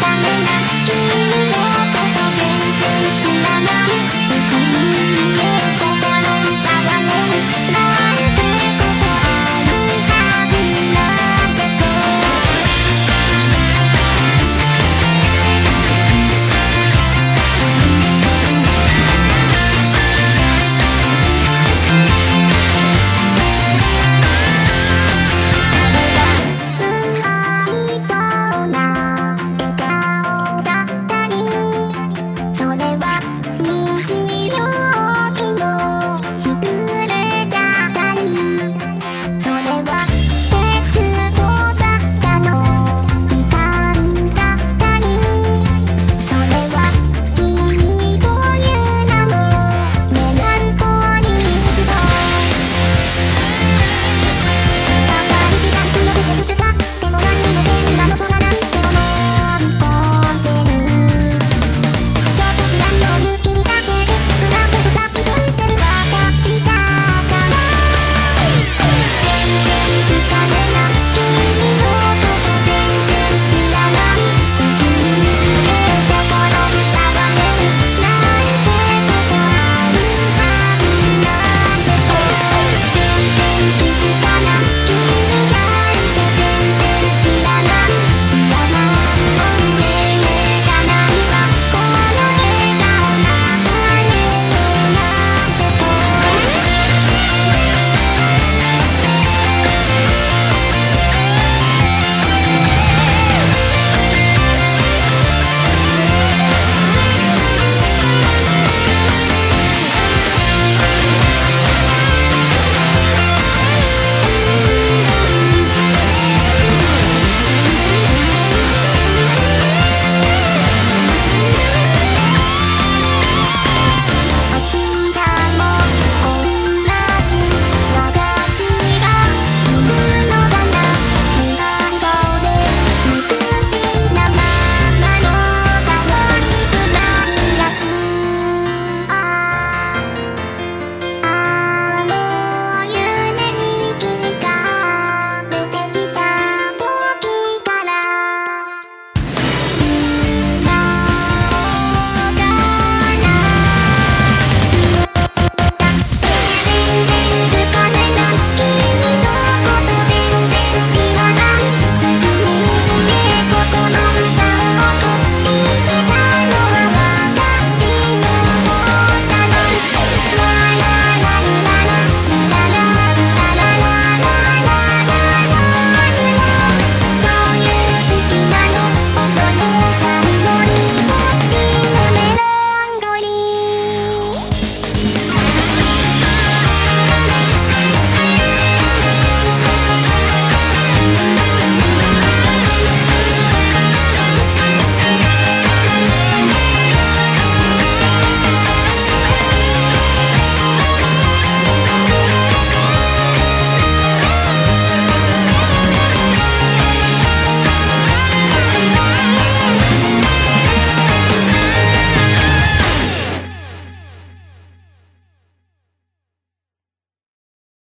ため